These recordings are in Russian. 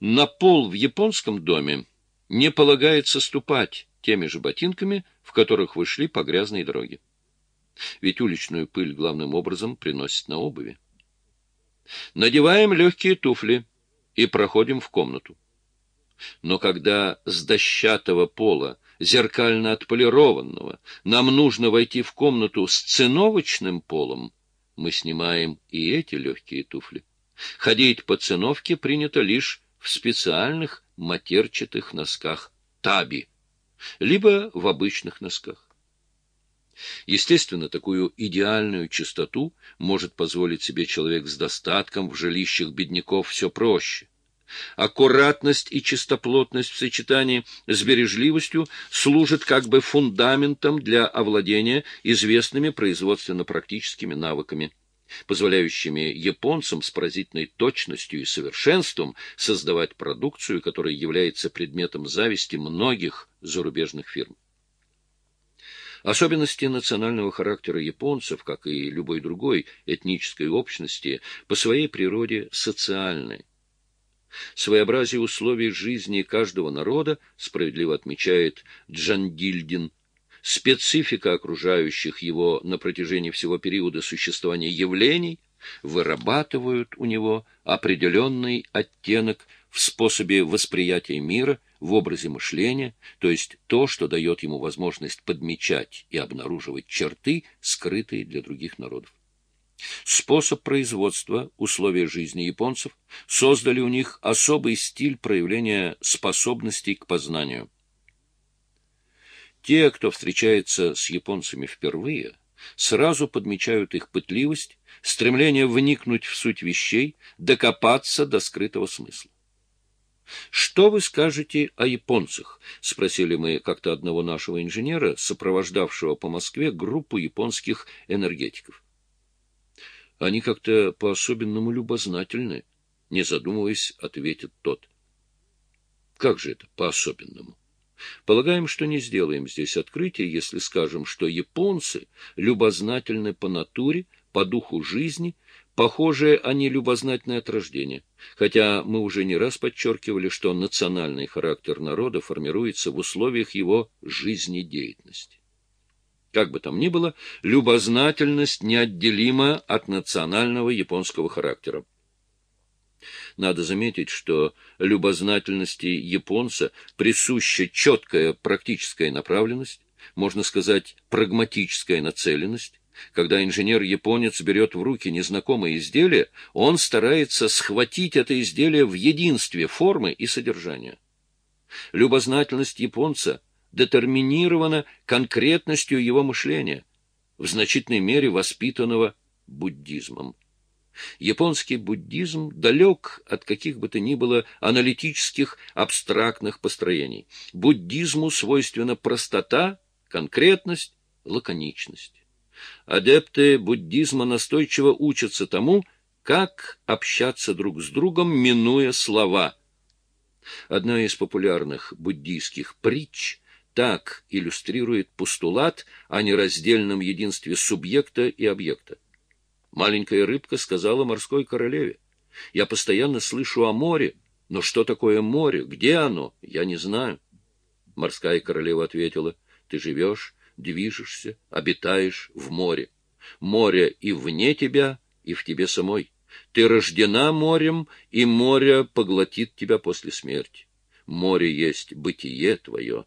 На пол в японском доме не полагается ступать теми же ботинками, в которых вы шли по грязной дороге. Ведь уличную пыль главным образом приносит на обуви. Надеваем легкие туфли и проходим в комнату. Но когда с дощатого пола, зеркально отполированного, нам нужно войти в комнату с циновочным полом, мы снимаем и эти легкие туфли. Ходить по циновке принято лишь в специальных матерчатых носках таби, либо в обычных носках. Естественно, такую идеальную чистоту может позволить себе человек с достатком, в жилищах бедняков все проще. Аккуратность и чистоплотность в сочетании с бережливостью служат как бы фундаментом для овладения известными производственно-практическими навыками, позволяющими японцам с поразительной точностью и совершенством создавать продукцию, которая является предметом зависти многих зарубежных фирм. Особенности национального характера японцев, как и любой другой этнической общности, по своей природе социальны. Своеобразие условий жизни каждого народа, справедливо отмечает Джандильдин, специфика окружающих его на протяжении всего периода существования явлений вырабатывают у него определенный оттенок в способе восприятия мира, в образе мышления, то есть то, что дает ему возможность подмечать и обнаруживать черты, скрытые для других народов. Способ производства, условия жизни японцев создали у них особый стиль проявления способностей к познанию. Те, кто встречается с японцами впервые, сразу подмечают их пытливость, стремление вникнуть в суть вещей, докопаться до скрытого смысла. «Что вы скажете о японцах?» — спросили мы как-то одного нашего инженера, сопровождавшего по Москве группу японских энергетиков. «Они как-то по-особенному любознательны», — не задумываясь, ответит тот. «Как же это по-особенному?» Полагаем, что не сделаем здесь открытия, если скажем, что японцы любознательны по натуре, по духу жизни Похоже, они любознательны от рождения, хотя мы уже не раз подчеркивали, что национальный характер народа формируется в условиях его жизнедеятельности. Как бы там ни было, любознательность неотделима от национального японского характера. Надо заметить, что любознательности японца присуща четкая практическая направленность, можно сказать, прагматическая нацеленность, когда инженер-японец берет в руки незнакомое изделие, он старается схватить это изделие в единстве формы и содержания. Любознательность японца детерминирована конкретностью его мышления, в значительной мере воспитанного буддизмом. Японский буддизм далек от каких бы то ни было аналитических абстрактных построений. Буддизму свойственна простота, конкретность, лаконичность. Адепты буддизма настойчиво учатся тому, как общаться друг с другом, минуя слова. Одна из популярных буддийских притч так иллюстрирует постулат о нераздельном единстве субъекта и объекта. Маленькая рыбка сказала морской королеве, «Я постоянно слышу о море, но что такое море, где оно, я не знаю». Морская королева ответила, «Ты живешь движешься, обитаешь в море. Море и вне тебя, и в тебе самой. Ты рождена морем, и море поглотит тебя после смерти. Море есть бытие твое.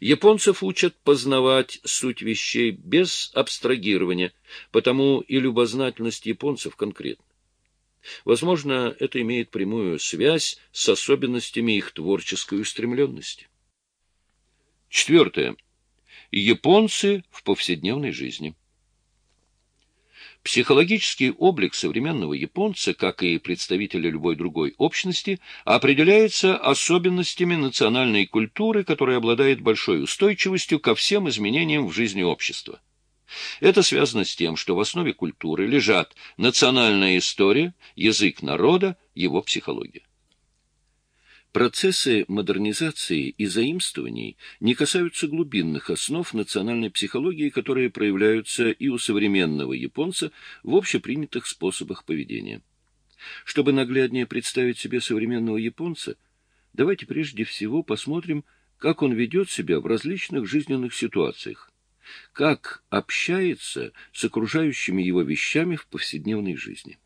Японцев учат познавать суть вещей без абстрагирования, потому и любознательность японцев конкретна. Возможно, это имеет прямую связь с особенностями их творческой устремленности. Четвертое. Японцы в повседневной жизни. Психологический облик современного японца, как и представителя любой другой общности, определяется особенностями национальной культуры, которая обладает большой устойчивостью ко всем изменениям в жизни общества. Это связано с тем, что в основе культуры лежат национальная история, язык народа, его психология. Процессы модернизации и заимствований не касаются глубинных основ национальной психологии, которые проявляются и у современного японца в общепринятых способах поведения. Чтобы нагляднее представить себе современного японца, давайте прежде всего посмотрим, как он ведет себя в различных жизненных ситуациях, как общается с окружающими его вещами в повседневной жизни.